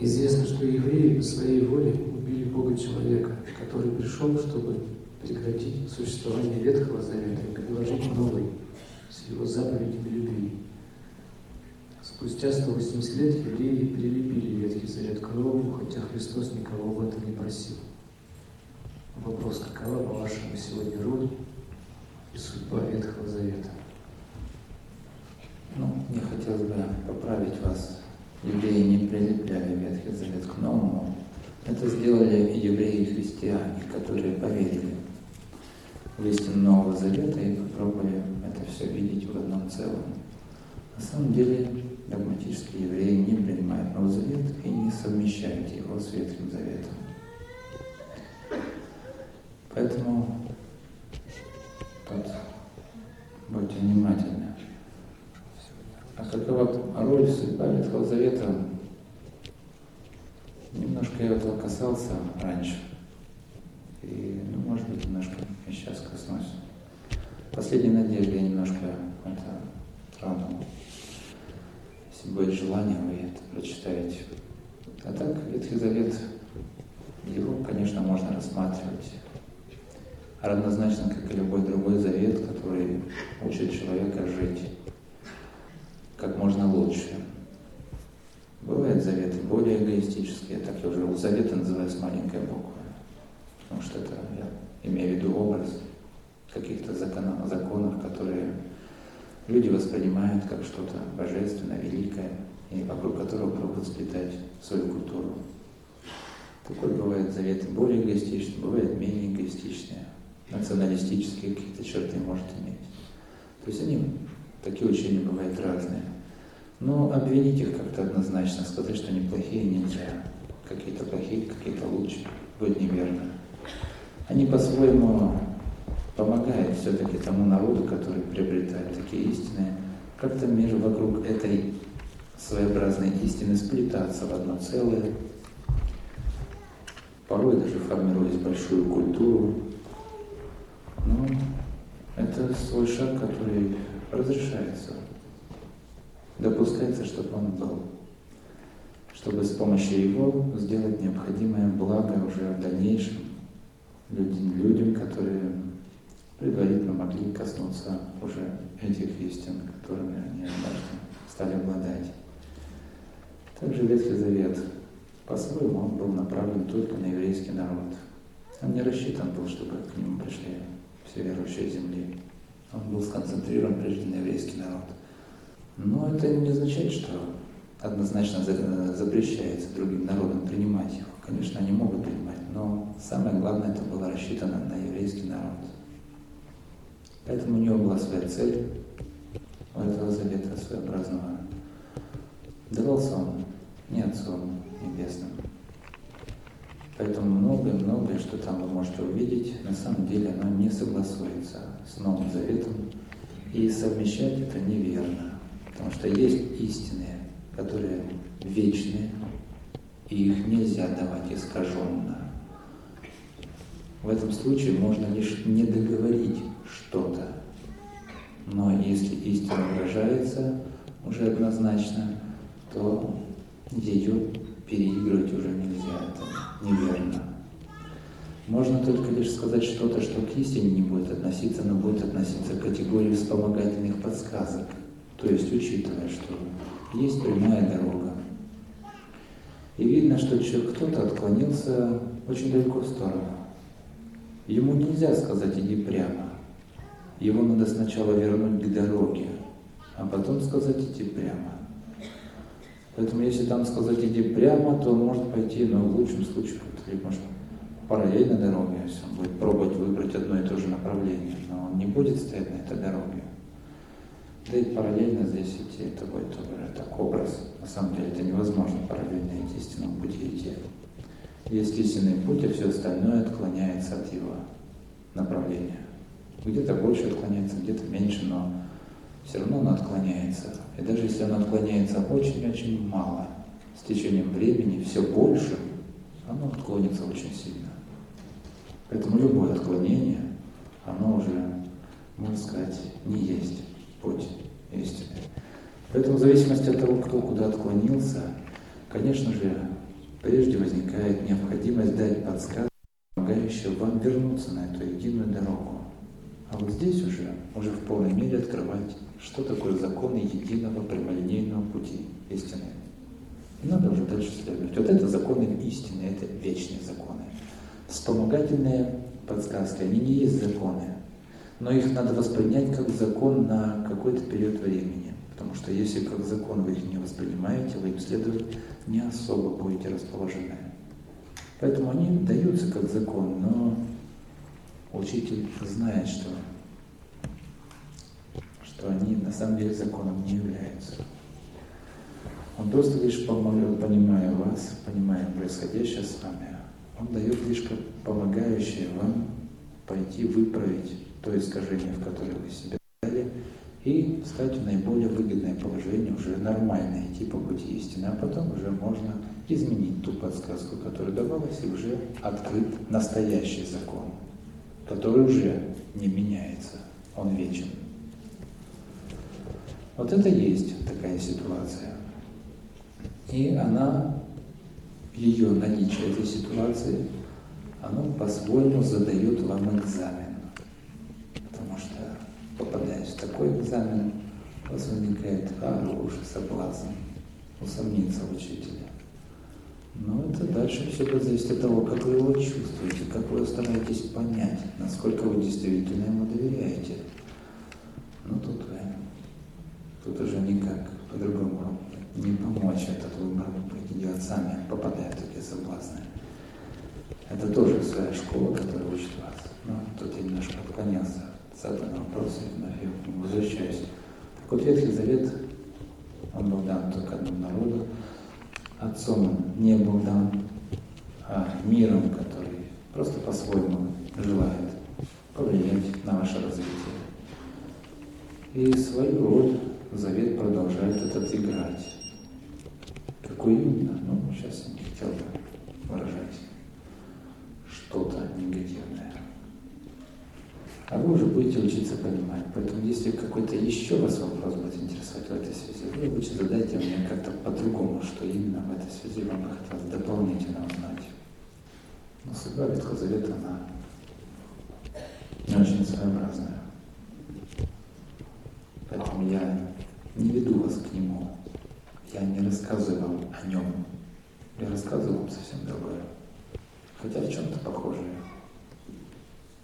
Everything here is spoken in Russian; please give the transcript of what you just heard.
Известно, что евреи по своей воле убили Бога человека, который пришел, чтобы прекратить существование Ветхого Завета и предложить новый с его заповедями любви. Спустя 180 лет евреи прилепили Ветхий Завет к Новому, хотя Христос никого об этом не просил. Вопрос, какова, по-вашему, сегодня роль и судьба Ветхого Завета? Ну, мне хотелось бы поправить вас. Евреи не прилепляли к Новому. Это сделали евреи и христиане, которые поверили в истину Нового Завета и попробовали это все видеть в одном целом. На самом деле догматические евреи не принимают Новый Завет и не совмещают его с Ветхим Заветом. Поэтому тут будьте внимательны. А какова роль судьба Ветхого Завета? Немножко я этого касался раньше. И, ну, может быть, немножко я сейчас коснусь. Последней надежды я немножко это тронул. Если будет желание, вы это прочитаете. А так, Ветхий Завет, его, конечно, можно рассматривать равнозначно, как и любой другой завет, который учит человека жить как можно лучше. Эгоистические, так я уже у завета называю с маленькой буквы, потому что это я имею в виду образ каких-то законов, законов, которые люди воспринимают как что-то божественное, великое, и вокруг которого пробуют сплетать свою культуру. Такой бывает заветы более эгоистичные, бывает менее эгоистичные националистические какие-то черты может иметь. То есть они, такие учения бывают разные. Но обвинить их как-то однозначно, сказать, что они плохие, нельзя. Какие-то плохие, какие-то лучше, будет неверно. Они по-своему помогают все-таки тому народу, который приобретает такие истины, как-то между вокруг этой своеобразной истины сплетаться в одно целое, порой даже формируясь большую культуру, ну, это свой шаг, который разрешается. Допускается, чтобы он был. Чтобы с помощью его сделать необходимое благо уже в дальнейшем людям, людям которые предварительно могли коснуться уже этих истин, которыми они однажды стали обладать. Также Ветхий Завет по-своему он был направлен только на еврейский народ. Он не рассчитан был, чтобы к нему пришли все верующие земли. Он был сконцентрирован прежде на еврейский народ. Это не означает, что однозначно запрещается другим народам принимать их. Конечно, они могут принимать, но самое главное, это было рассчитано на еврейский народ. Поэтому у него была своя цель, у этого завета своеобразного. Давался он не Отцом Небесным, Поэтому многое-многое, что там вы можете увидеть, на самом деле оно не согласуется с Новым Заветом. И совмещать это неверно. Что есть истины, которые вечные, и их нельзя давать искаженно. В этом случае можно лишь не договорить что-то. Но если истина выражается уже однозначно, то ее переигрывать уже нельзя. Это неверно. Можно только лишь сказать что-то, что к истине не будет относиться, но будет относиться к категории вспомогательных подсказок. То есть учитывая, что есть прямая дорога. И видно, что кто-то отклонился очень далеко в сторону. Ему нельзя сказать «иди прямо». Его надо сначала вернуть к дороге, а потом сказать «иди прямо». Поэтому если там сказать иди прямо, то он может пойти, но в лучшем случае, либо может параллельно дороге, если он будет пробовать выбрать одно и то же направление, но он не будет стоять на этой дороге. Да и параллельно здесь идти, это будет тоже так образ. На самом деле это невозможно параллельно идти истинному пути идти. Есть истинный путь, а все остальное отклоняется от его направления. Где-то больше отклоняется, где-то меньше, но все равно оно отклоняется. И даже если оно отклоняется очень-очень мало, с течением времени все больше, оно отклонится очень сильно. Поэтому любое отклонение, оно уже, можно сказать, не есть. Поэтому в зависимости от того, кто куда отклонился, конечно же, прежде возникает необходимость дать подсказку, помогающую вам вернуться на эту единую дорогу. А вот здесь уже, уже в полной мере открывать, что такое законы единого прямолинейного пути истины. И надо уже дальше следовать. Вот это законы истины, это вечные законы. Вспомогательные подсказки, они не есть законы, но их надо воспринять как закон на какой-то период времени. Потому что если как закон вы их не воспринимаете, вы им следовать не особо будете расположены. Поэтому они даются как закон, но учитель знает, что, что они на самом деле законом не являются. Он просто лишь помогает, понимая вас, понимая происходящее с вами, он дает лишь помогающее вам пойти выправить то искажение, в которое вы себя и стать в наиболее выгодное положение, уже нормально идти по пути истины, а потом уже можно изменить ту подсказку, которая давалась, и уже открыт настоящий закон, который уже не меняется, он вечен. Вот это есть такая ситуация. И она, ее наличие этой ситуации, оно по-своему задает вам экзамен. Потому что, такой экзамен, возникает хороший соблазн усомниться в учителе. Но это дальше все будет зависеть от того, как вы его чувствуете, как вы стараетесь понять, насколько вы действительно ему доверяете. Ну тут вы, тут уже никак по-другому не помочь этот выбор идет сами, попадая в такие соблазны. Это тоже своя школа, которая учит вас. Но тут я немножко отклонялся от заданного вопроса, и вновь я к нему возвращаюсь. Так вот, Ветхий Завет, он был дан только одному народу, Отцом он не был дан, а миром, который просто по-своему желает повлиять на ваше развитие. И свою роль Завет продолжает этот играть. Какую именно? Ну, сейчас я не хотел бы выражать что-то негативное. А вы уже будете учиться понимать. Поэтому, если какой-то еще вас вопрос будет интересовать в этой связи, вы лучше задайте мне как-то по-другому, что именно в этой связи вам бы хотелось дополнительно узнать. Но судьба Ветхого Завета, она очень своеобразная. Поэтому я не веду вас к нему. Я не рассказываю вам о нем. Я рассказываю вам совсем другое. Хотя в чем-то похожее.